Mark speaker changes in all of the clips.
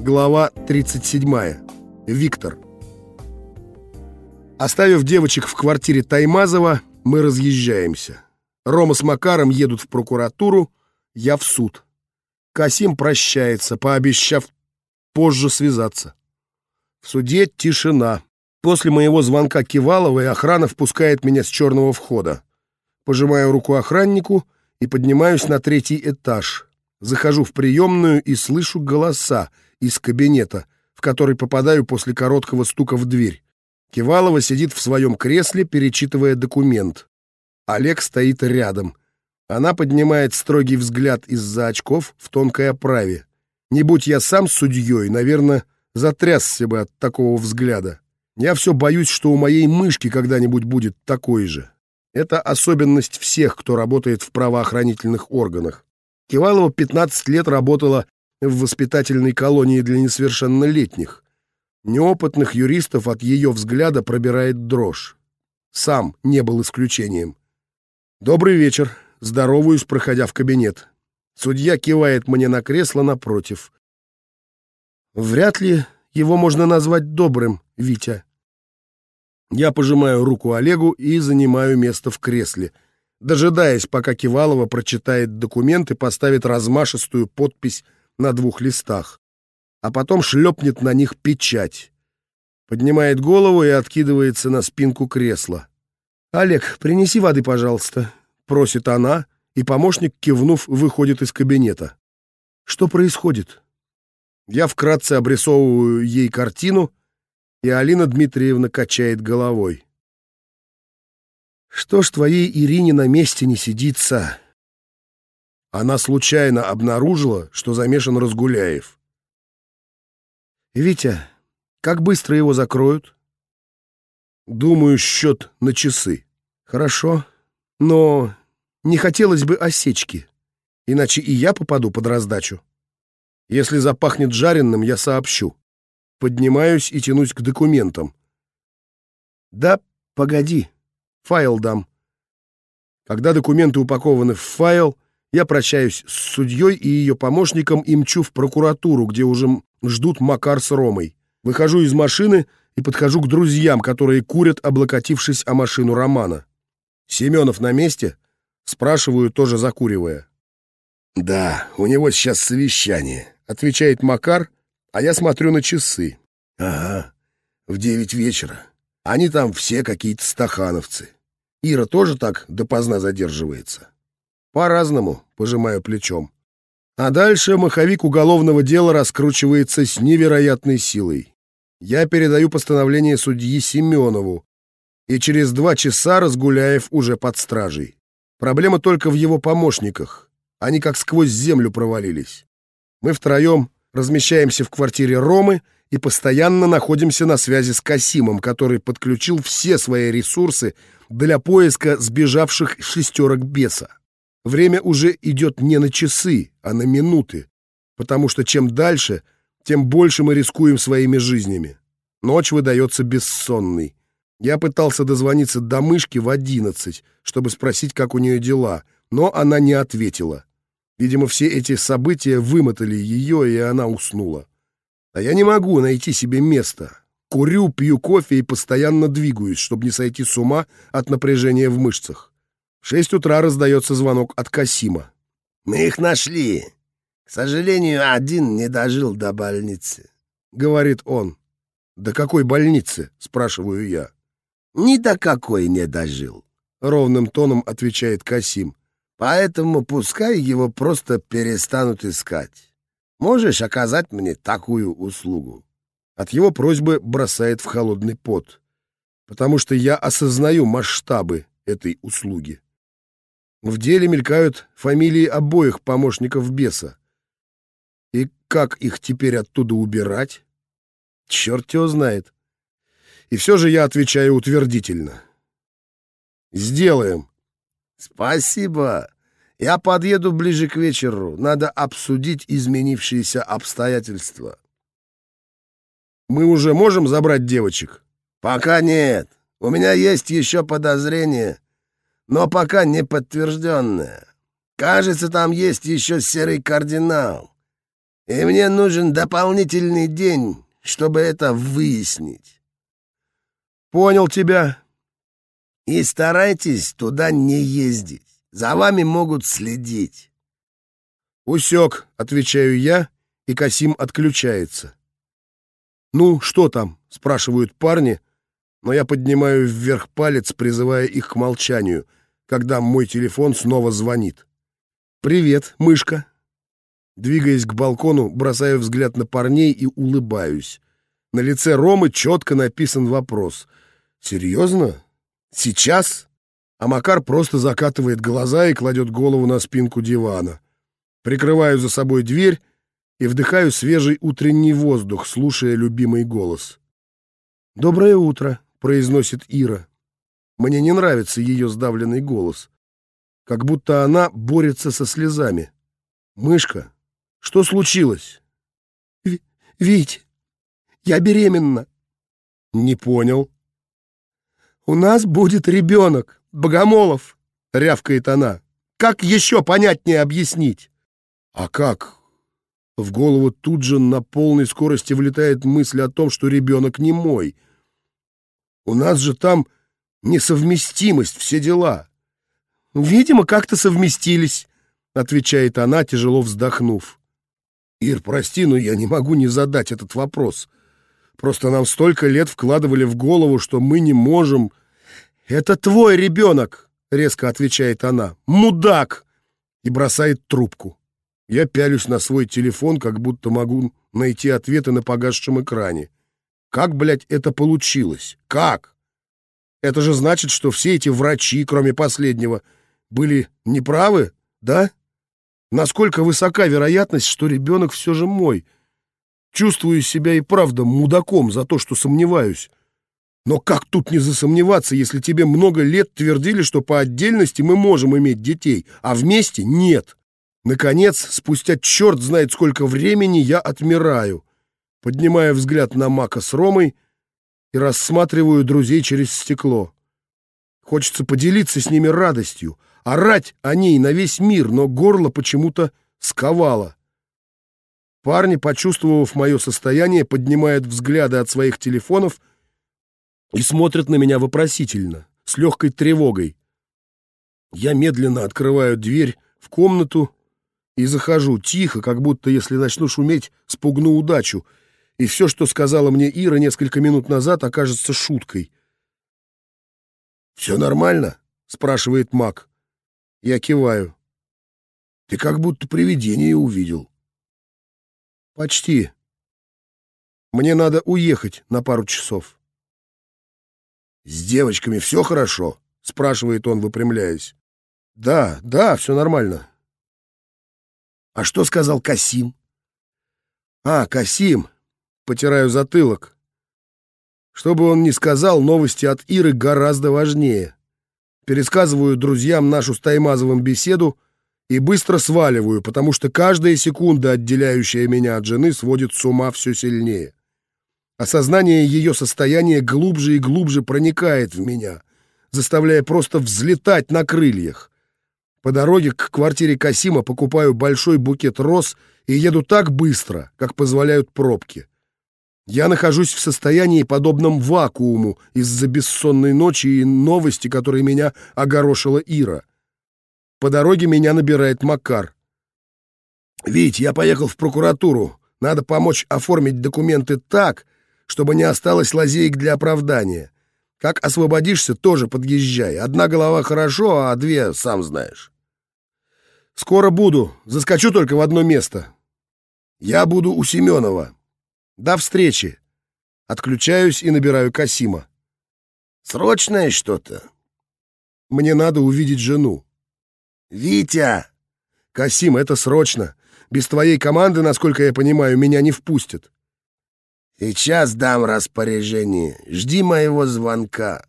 Speaker 1: Глава 37. Виктор. Оставив девочек в квартире Таймазова, мы разъезжаемся. Рома с Макаром едут в прокуратуру, я в суд. Касим прощается, пообещав позже связаться. В суде тишина. После моего звонка Киваловой охрана впускает меня с черного входа. Пожимаю руку охраннику и поднимаюсь на третий этаж. Захожу в приемную и слышу голоса из кабинета, в который попадаю после короткого стука в дверь. Кивалова сидит в своем кресле, перечитывая документ. Олег стоит рядом. Она поднимает строгий взгляд из-за очков в тонкой оправе. Не будь я сам судьей, наверное, затрясся бы от такого взгляда. Я все боюсь, что у моей мышки когда-нибудь будет такой же. Это особенность всех, кто работает в правоохранительных органах. Кивалова 15 лет работала в воспитательной колонии для несовершеннолетних. Неопытных юристов от ее взгляда пробирает дрожь. Сам не был исключением. «Добрый вечер», здороваюсь, проходя в кабинет. Судья кивает мне на кресло напротив. Вряд ли его можно назвать добрым, Витя. Я пожимаю руку Олегу и занимаю место в кресле, дожидаясь, пока Кивалова прочитает документ и поставит размашистую подпись на двух листах, а потом шлепнет на них печать. Поднимает голову и откидывается на спинку кресла. «Олег, принеси воды, пожалуйста», — просит она, и помощник, кивнув, выходит из кабинета. «Что происходит?» Я вкратце обрисовываю ей картину, и Алина Дмитриевна качает головой. «Что ж твоей Ирине на месте не сидится?» Она случайно обнаружила, что замешан Разгуляев. «Витя, как быстро его закроют?» «Думаю, счет на часы». «Хорошо, но не хотелось бы осечки, иначе и я попаду под раздачу. Если запахнет жареным, я сообщу. Поднимаюсь и тянусь к документам. Да, погоди, файл дам. Когда документы упакованы в файл, я прощаюсь с судьей и ее помощником и мчу в прокуратуру, где уже ждут Макар с Ромой. Выхожу из машины и подхожу к друзьям, которые курят, облокотившись о машину Романа. «Семенов на месте?» Спрашиваю, тоже закуривая. «Да, у него сейчас совещание», — отвечает Макар, а я смотрю на часы. «Ага, в девять вечера. Они там все какие-то стахановцы. Ира тоже так допоздна задерживается?» По-разному, пожимаю плечом. А дальше маховик уголовного дела раскручивается с невероятной силой. Я передаю постановление судьи Семенову, и через два часа Разгуляев уже под стражей. Проблема только в его помощниках. Они как сквозь землю провалились. Мы втроем размещаемся в квартире Ромы и постоянно находимся на связи с Касимом, который подключил все свои ресурсы для поиска сбежавших шестерок беса. Время уже идет не на часы, а на минуты, потому что чем дальше, тем больше мы рискуем своими жизнями. Ночь выдается бессонной. Я пытался дозвониться до мышки в одиннадцать, чтобы спросить, как у нее дела, но она не ответила. Видимо, все эти события вымотали ее, и она уснула. А я не могу найти себе места. Курю, пью кофе и постоянно двигаюсь, чтобы не сойти с ума от напряжения в мышцах. В шесть утра раздается звонок от Касима.
Speaker 2: «Мы их нашли. К сожалению, один не дожил до больницы», —
Speaker 1: говорит он. «До какой больницы?» — спрашиваю я.
Speaker 2: «Ни до какой не дожил», —
Speaker 1: ровным тоном отвечает Касим.
Speaker 2: «Поэтому пускай его просто перестанут искать. Можешь оказать мне такую услугу?»
Speaker 1: От его просьбы бросает в холодный пот, потому что я осознаю масштабы этой услуги. В деле мелькают фамилии обоих помощников беса. И как их теперь оттуда убирать? Черт его знает. И все же я отвечаю утвердительно. «Сделаем».
Speaker 2: «Спасибо. Я подъеду ближе к вечеру. Надо обсудить изменившиеся обстоятельства».
Speaker 1: «Мы уже можем забрать девочек?»
Speaker 2: «Пока нет. У меня есть еще подозрение, но пока не подтвержденное. Кажется, там есть еще серый кардинал. И мне нужен дополнительный день, чтобы это выяснить.
Speaker 1: Понял тебя.
Speaker 2: И старайтесь туда не ездить. За вами могут следить.
Speaker 1: Усек, отвечаю я, и Касим отключается. «Ну, что там?» — спрашивают парни, но я поднимаю вверх палец, призывая их к молчанию, когда мой телефон снова звонит. «Привет, мышка!» Двигаясь к балкону, бросаю взгляд на парней и улыбаюсь. На лице Ромы четко написан вопрос. «Серьезно? Сейчас?» А Макар просто закатывает глаза и кладет голову на спинку дивана. Прикрываю за собой дверь и вдыхаю свежий утренний воздух, слушая любимый голос. «Доброе утро», — произносит Ира. Мне не нравится ее сдавленный голос. Как будто она борется со слезами. «Мышка, что случилось?»
Speaker 2: «Вить, я беременна».
Speaker 1: «Не понял».
Speaker 2: «У нас будет ребенок, Богомолов», — рявкает она. «Как еще понятнее объяснить?»
Speaker 1: «А как?» В голову тут же на полной скорости влетает мысль о том, что ребенок не мой. У нас же там несовместимость, все дела.
Speaker 2: «Видимо, как-то совместились», — отвечает она, тяжело вздохнув.
Speaker 1: «Ир, прости, но я не могу не задать этот вопрос. Просто нам столько лет вкладывали в голову, что мы не можем...»
Speaker 2: «Это твой ребенок», — резко отвечает она. «Мудак!»
Speaker 1: и бросает трубку. Я пялюсь на свой телефон, как будто могу найти ответы на погасшем экране. Как, блядь, это получилось? Как? Это же значит, что все эти врачи, кроме последнего, были неправы, да? Насколько высока вероятность, что ребенок все же мой? Чувствую себя и правда мудаком за то, что сомневаюсь. Но как тут не засомневаться, если тебе много лет твердили, что по отдельности мы можем иметь детей, а вместе нет? Наконец, спустя черт знает сколько времени, я отмираю, поднимая взгляд на Мака с Ромой и рассматриваю друзей через стекло. Хочется поделиться с ними радостью, орать о ней на весь мир, но горло почему-то сковало. Парни, почувствовав мое состояние, поднимают взгляды от своих телефонов и смотрят на меня вопросительно, с легкой тревогой. Я медленно открываю дверь в комнату и захожу тихо, как будто, если начну шуметь, спугну удачу, и все, что сказала мне Ира несколько минут назад, окажется шуткой. «Все нормально?» — спрашивает Мак. Я киваю. «Ты как будто привидение увидел». «Почти. Мне надо уехать на пару часов». «С девочками все хорошо?» — спрашивает он, выпрямляясь. «Да, да, все нормально». «А что сказал Касим?» «А, Касим!» — потираю затылок. Что бы он ни сказал, новости от Иры гораздо важнее. Пересказываю друзьям нашу с Таймазовым беседу и быстро сваливаю, потому что каждая секунда, отделяющая меня от жены, сводит с ума все сильнее. Осознание ее состояния глубже и глубже проникает в меня, заставляя просто взлетать на крыльях. По дороге к квартире Касима покупаю большой букет роз и еду так быстро, как позволяют пробки. Я нахожусь в состоянии, подобном вакууму, из-за бессонной ночи и новости, которые меня огорошила Ира. По дороге меня набирает Макар. «Вить, я поехал в прокуратуру. Надо помочь оформить документы так, чтобы не осталось лазеек для оправдания. Как освободишься, тоже подъезжай. Одна голова хорошо, а две сам знаешь. Скоро буду. Заскочу только в одно место. Я буду у Семенова. До встречи. Отключаюсь и набираю Касима. Срочное что-то? Мне надо увидеть жену. Витя! Касим, это срочно. Без твоей команды, насколько я понимаю, меня не впустят. Сейчас дам распоряжение. Жди моего звонка.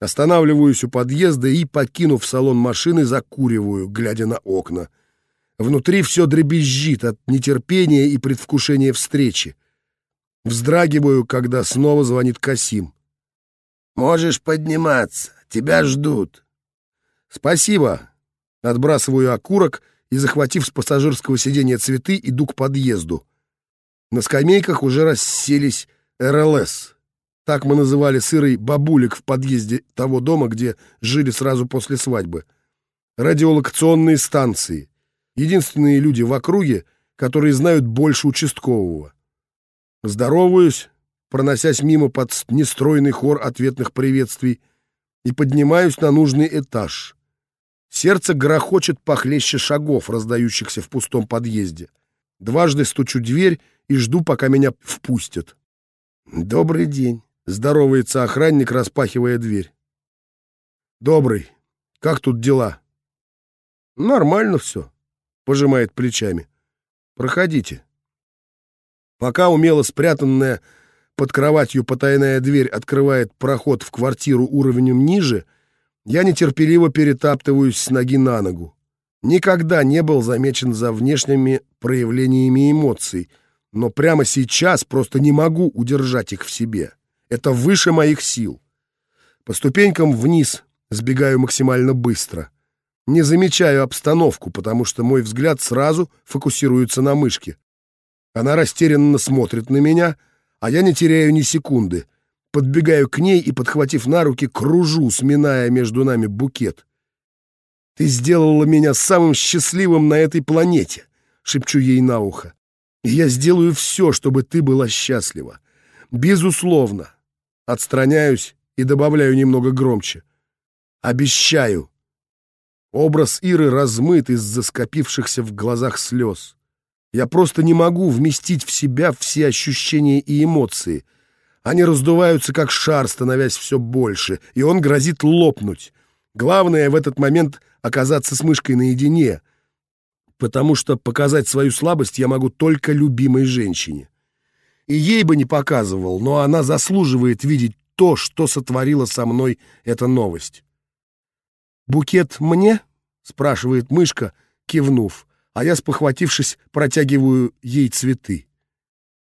Speaker 1: Останавливаюсь у подъезда и, покинув салон машины, закуриваю, глядя на окна. Внутри все дребезжит от нетерпения и предвкушения встречи. Вздрагиваю, когда снова звонит Касим. «Можешь подниматься, тебя ждут». «Спасибо». Отбрасываю окурок и, захватив с пассажирского сиденья цветы, иду к подъезду. На скамейках уже расселись РЛС. Так мы называли сырый бабулик в подъезде того дома, где жили сразу после свадьбы. Радиолокационные станции. Единственные люди в округе, которые знают больше участкового. Здороваюсь, проносясь мимо под нестройный хор ответных приветствий, и поднимаюсь на нужный этаж. Сердце грохочет похлеще шагов, раздающихся в пустом подъезде. Дважды стучу дверь и жду, пока меня впустят. «Добрый день», — здоровается охранник, распахивая дверь. «Добрый. Как тут дела?» «Нормально все», — пожимает плечами. «Проходите». Пока умело спрятанная под кроватью потайная дверь открывает проход в квартиру уровнем ниже, я нетерпеливо перетаптываюсь с ноги на ногу. Никогда не был замечен за внешними проявлениями эмоций, но прямо сейчас просто не могу удержать их в себе. Это выше моих сил. По ступенькам вниз сбегаю максимально быстро. Не замечаю обстановку, потому что мой взгляд сразу фокусируется на мышке. Она растерянно смотрит на меня, а я не теряю ни секунды. Подбегаю к ней и, подхватив на руки, кружу, сминая между нами букет. «Ты сделала меня самым счастливым на этой планете», — шепчу ей на ухо. «И я сделаю все, чтобы ты была счастлива. Безусловно». Отстраняюсь и добавляю немного громче. «Обещаю». Образ Иры размыт из-за скопившихся в глазах слез. Я просто не могу вместить в себя все ощущения и эмоции. Они раздуваются, как шар, становясь все больше, и он грозит лопнуть. Главное в этот момент оказаться с мышкой наедине, потому что показать свою слабость я могу только любимой женщине. И ей бы не показывал, но она заслуживает видеть то, что сотворила со мной эта новость. «Букет мне?» — спрашивает мышка, кивнув а я, спохватившись, протягиваю ей цветы.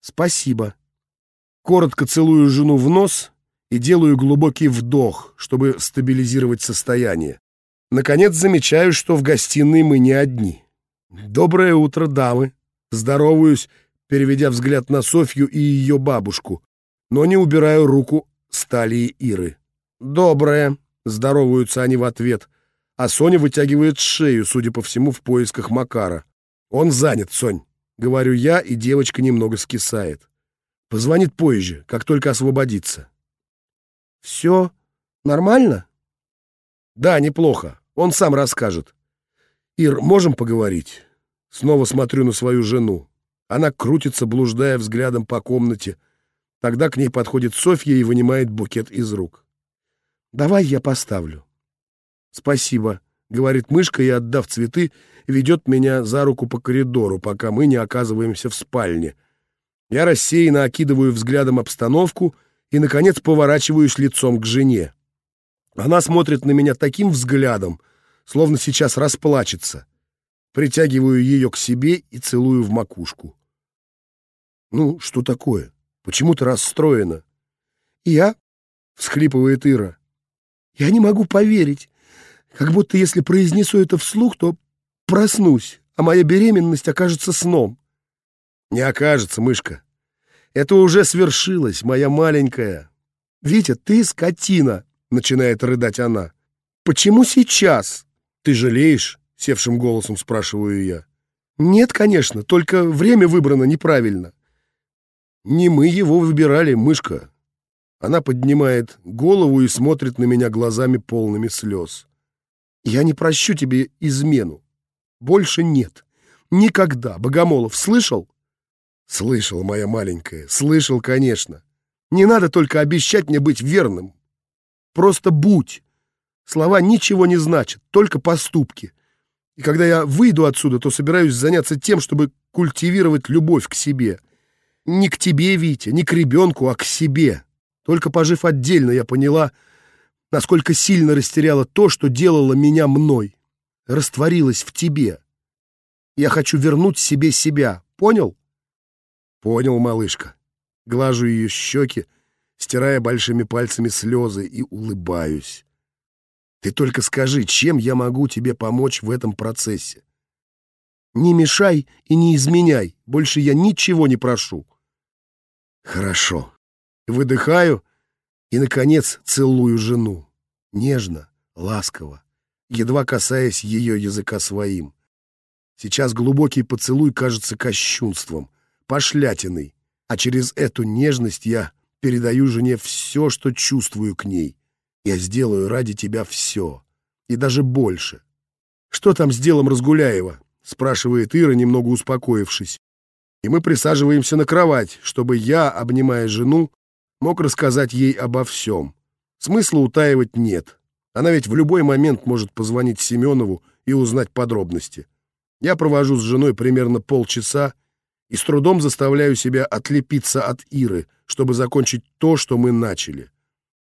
Speaker 1: «Спасибо». Коротко целую жену в нос и делаю глубокий вдох, чтобы стабилизировать состояние. Наконец замечаю, что в гостиной мы не одни. «Доброе утро, дамы!» Здороваюсь, переведя взгляд на Софью и ее бабушку, но не убираю руку с талии Иры. «Доброе!» — здороваются они в ответ — а Соня вытягивает шею, судя по всему, в поисках Макара. «Он занят, Сонь», — говорю я, и девочка немного скисает. Позвонит позже, как только освободится. «Все нормально?» «Да, неплохо. Он сам расскажет». «Ир, можем поговорить?» Снова смотрю на свою жену. Она крутится, блуждая взглядом по комнате. Тогда к ней подходит Софья и вынимает букет из рук. «Давай я поставлю». «Спасибо», — говорит мышка и, отдав цветы, ведет меня за руку по коридору, пока мы не оказываемся в спальне. Я рассеянно окидываю взглядом обстановку и, наконец, поворачиваюсь лицом к жене. Она смотрит на меня таким взглядом, словно сейчас расплачется. Притягиваю ее к себе и целую в макушку. «Ну, что такое? Почему ты расстроена?» «Я?» — всхлипывает Ира. «Я не могу поверить. Как будто если произнесу это вслух, то проснусь, а моя беременность окажется сном. Не окажется, мышка. Это уже свершилось, моя маленькая. Витя, ты скотина, начинает рыдать она. Почему сейчас? Ты жалеешь? Севшим голосом спрашиваю я. Нет, конечно, только время выбрано неправильно. Не мы его выбирали, мышка. Она поднимает голову и смотрит на меня глазами полными слез. Я не прощу тебе измену. Больше нет. Никогда. Богомолов, слышал? Слышал, моя маленькая. Слышал, конечно. Не надо только обещать мне быть верным. Просто будь. Слова ничего не значат, только поступки. И когда я выйду отсюда, то собираюсь заняться тем, чтобы культивировать любовь к себе. Не к тебе, Витя, не к ребенку, а к себе. Только пожив отдельно, я поняла, насколько сильно растеряла то, что делало меня мной, растворилась в тебе. Я хочу вернуть себе себя, понял? Понял, малышка. Глажу ее щеки, стирая большими пальцами слезы и улыбаюсь. Ты только скажи, чем я могу тебе помочь в этом процессе? Не мешай и не изменяй. Больше я ничего не прошу. Хорошо. Выдыхаю и, наконец, целую жену. Нежно, ласково, едва касаясь ее языка своим. Сейчас глубокий поцелуй кажется кощунством, пошлятиной, а через эту нежность я передаю жене все, что чувствую к ней. Я сделаю ради тебя все, и даже больше. Что там с делом Разгуляева? спрашивает Ира, немного успокоившись. И мы присаживаемся на кровать, чтобы я, обнимая жену, мог рассказать ей обо всем. Смысла утаивать нет. Она ведь в любой момент может позвонить Семенову и узнать подробности. Я провожу с женой примерно полчаса и с трудом заставляю себя отлепиться от Иры, чтобы закончить то, что мы начали.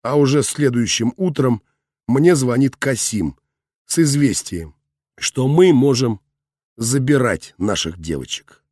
Speaker 1: А уже следующим утром мне звонит Касим с известием, что мы можем забирать наших девочек.